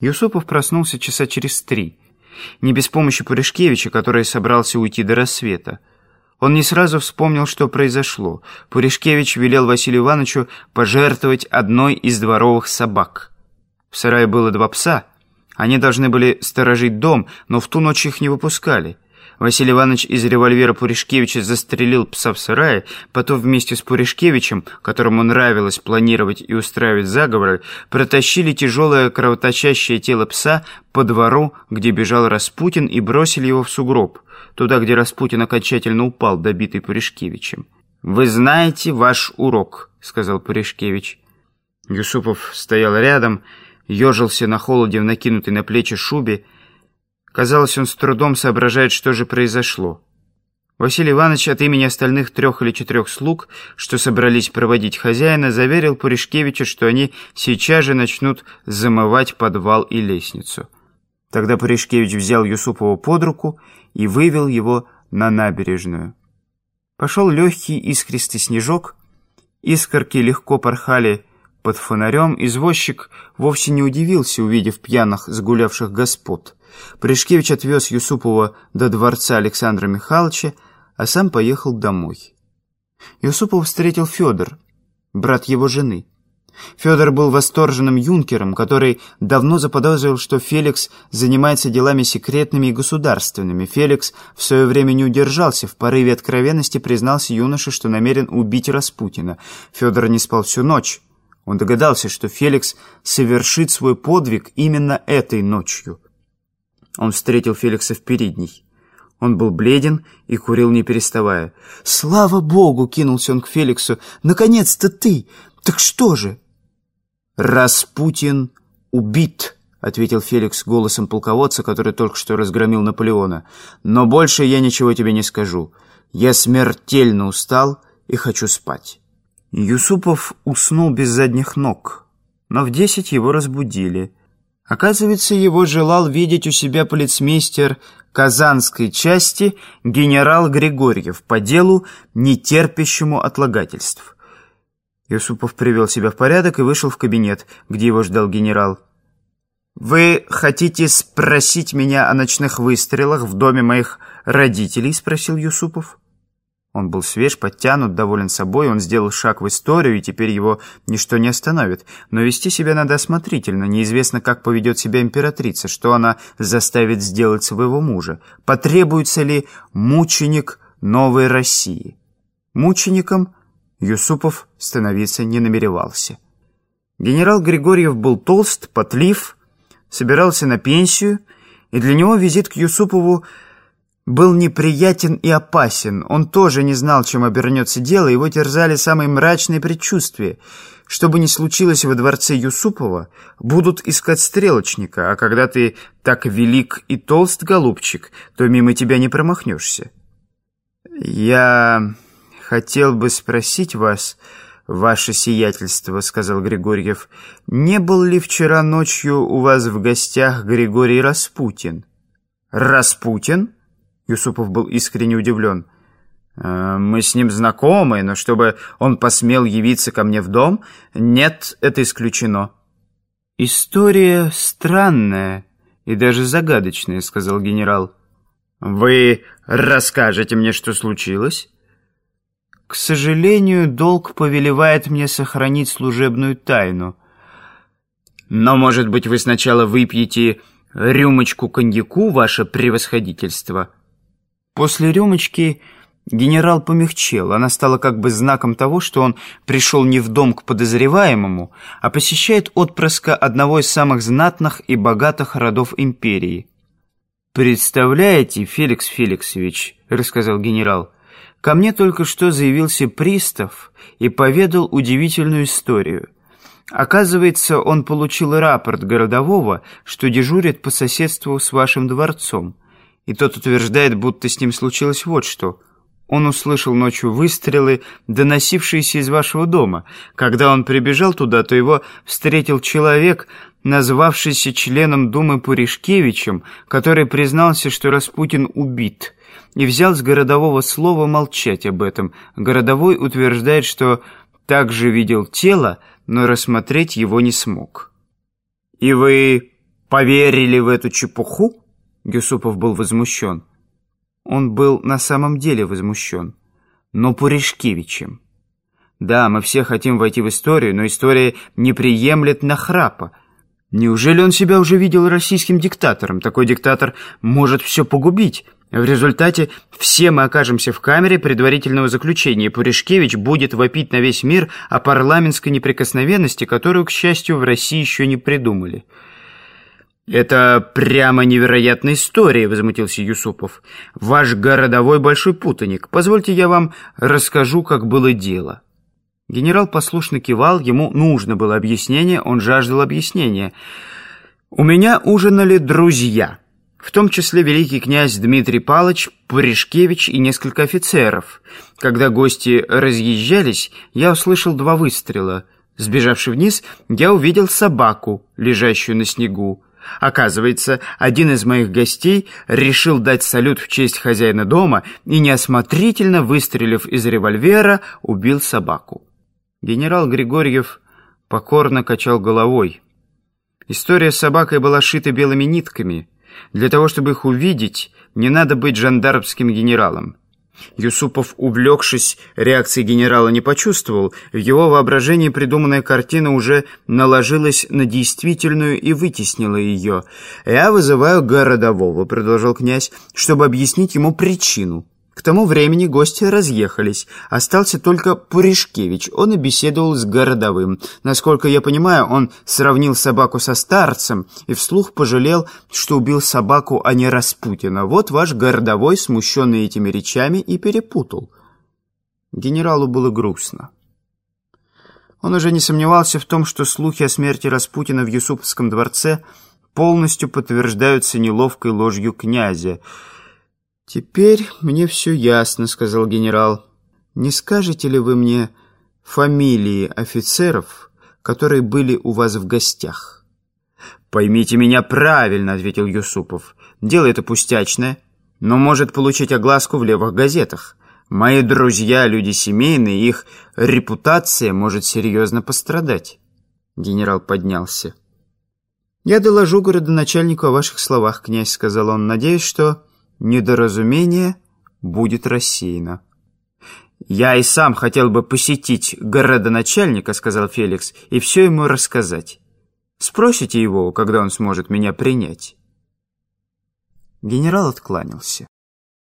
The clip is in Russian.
Юсупов проснулся часа через три. Не без помощи Пуришкевича, который собрался уйти до рассвета. Он не сразу вспомнил, что произошло. Пуришкевич велел Василию Ивановичу пожертвовать одной из дворовых собак. В сарае было два пса. Они должны были сторожить дом, но в ту ночь их не выпускали. Василий Иванович из револьвера Пуришкевича застрелил пса в сарае, потом вместе с Пуришкевичем, которому нравилось планировать и устраивать заговоры, протащили тяжелое кровоточащее тело пса по двору, где бежал Распутин, и бросили его в сугроб, туда, где Распутин окончательно упал, добитый Пуришкевичем. «Вы знаете ваш урок», — сказал Пуришкевич. Юсупов стоял рядом, ежился на холоде в накинутой на плечи шубе, Казалось, он с трудом соображает, что же произошло. Василий Иванович от имени остальных трех или четырех слуг, что собрались проводить хозяина, заверил Пуришкевича, что они сейчас же начнут замывать подвал и лестницу. Тогда Пуришкевич взял Юсупова под руку и вывел его на набережную. Пошел легкий искристый снежок, искорки легко порхали под фонарем, извозчик вовсе не удивился, увидев пьяных сгулявших господ. Пришкевич отвез Юсупова до дворца Александра Михайловича, а сам поехал домой. Юсупов встретил Федор, брат его жены. Федор был восторженным юнкером, который давно заподозрил, что Феликс занимается делами секретными и государственными. Феликс в свое время не удержался, в порыве откровенности признался юноше, что намерен убить Распутина. Федор не спал всю ночь. Он догадался, что Феликс совершит свой подвиг именно этой ночью. Он встретил Феликса в передней. Он был бледен и курил не переставая. «Слава Богу!» — кинулся он к Феликсу. «Наконец-то ты! Так что же?» «Распутин убит!» — ответил Феликс голосом полководца, который только что разгромил Наполеона. «Но больше я ничего тебе не скажу. Я смертельно устал и хочу спать». Юсупов уснул без задних ног, но в десять его разбудили — Оказывается, его желал видеть у себя полицмейстер Казанской части генерал Григорьев по делу, не терпящему отлагательств. Юсупов привел себя в порядок и вышел в кабинет, где его ждал генерал. «Вы хотите спросить меня о ночных выстрелах в доме моих родителей?» — спросил Юсупов. Он был свеж, подтянут, доволен собой, он сделал шаг в историю, и теперь его ничто не остановит. Но вести себя надо осмотрительно, неизвестно, как поведет себя императрица, что она заставит сделать своего мужа. Потребуется ли мученик новой России? Мучеником Юсупов становиться не намеревался. Генерал Григорьев был толст, потлив, собирался на пенсию, и для него визит к Юсупову был неприятен и опасен. Он тоже не знал, чем обернется дело, его терзали самые мрачные предчувствия. Что бы ни случилось во дворце Юсупова, будут искать стрелочника, а когда ты так велик и толст, голубчик, то мимо тебя не промахнешься. «Я хотел бы спросить вас, ваше сиятельство», — сказал Григорьев, «не был ли вчера ночью у вас в гостях Григорий Распутин?» «Распутин?» Юсупов был искренне удивлен. «Э, «Мы с ним знакомы, но чтобы он посмел явиться ко мне в дом, нет, это исключено». «История странная и даже загадочная», — сказал генерал. «Вы расскажете мне, что случилось?» «К сожалению, долг повелевает мне сохранить служебную тайну». «Но, может быть, вы сначала выпьете рюмочку коньяку, ваше превосходительство?» После рюмочки генерал помягчел. Она стала как бы знаком того, что он пришел не в дом к подозреваемому, а посещает отпрыска одного из самых знатных и богатых родов империи. «Представляете, Феликс Феликсович», — рассказал генерал, — «ко мне только что заявился пристав и поведал удивительную историю». Оказывается, он получил рапорт городового, что дежурит по соседству с вашим дворцом и тот утверждает, будто с ним случилось вот что. Он услышал ночью выстрелы, доносившиеся из вашего дома. Когда он прибежал туда, то его встретил человек, назвавшийся членом Думы Пуришкевичем, который признался, что Распутин убит, и взял с городового слова молчать об этом. Городовой утверждает, что также видел тело, но рассмотреть его не смог. «И вы поверили в эту чепуху?» Юсупов был возмущен. Он был на самом деле возмущен, но Пуришкевичем. Да, мы все хотим войти в историю, но история не приемлет нахрапа. Неужели он себя уже видел российским диктатором? Такой диктатор может все погубить. В результате все мы окажемся в камере предварительного заключения, Пуришкевич будет вопить на весь мир о парламентской неприкосновенности, которую, к счастью, в России еще не придумали. «Это прямо невероятная история», — возмутился Юсупов. «Ваш городовой большой путаник. Позвольте я вам расскажу, как было дело». Генерал послушно кивал, ему нужно было объяснение, он жаждал объяснения. «У меня ужинали друзья, в том числе великий князь Дмитрий Палыч, Пуришкевич и несколько офицеров. Когда гости разъезжались, я услышал два выстрела. Сбежавший вниз, я увидел собаку, лежащую на снегу. Оказывается, один из моих гостей решил дать салют в честь хозяина дома и, неосмотрительно выстрелив из револьвера, убил собаку. Генерал Григорьев покорно качал головой. История с собакой была шита белыми нитками. Для того, чтобы их увидеть, не надо быть жандармским генералом. Юсупов, увлекшись, реакции генерала не почувствовал. В его воображении придуманная картина уже наложилась на действительную и вытеснила ее. «Я вызываю городового», — продолжал князь, — «чтобы объяснить ему причину». К тому времени гости разъехались. Остался только Пуришкевич. Он и беседовал с городовым. Насколько я понимаю, он сравнил собаку со старцем и вслух пожалел, что убил собаку, а не Распутина. Вот ваш городовой, смущенный этими речами, и перепутал. Генералу было грустно. Он уже не сомневался в том, что слухи о смерти Распутина в Юсуповском дворце полностью подтверждаются неловкой ложью князя — «Теперь мне все ясно», — сказал генерал. «Не скажете ли вы мне фамилии офицеров, которые были у вас в гостях?» «Поймите меня правильно», — ответил Юсупов. «Дело это пустячное, но может получить огласку в левых газетах. Мои друзья — люди семейные, их репутация может серьезно пострадать». Генерал поднялся. «Я доложу городоначальнику о ваших словах, князь», — сказал он. «Надеюсь, что...» недоразумение будет рассеяно. «Я и сам хотел бы посетить городоначальника», — сказал Феликс, — «и все ему рассказать. Спросите его, когда он сможет меня принять». Генерал откланялся.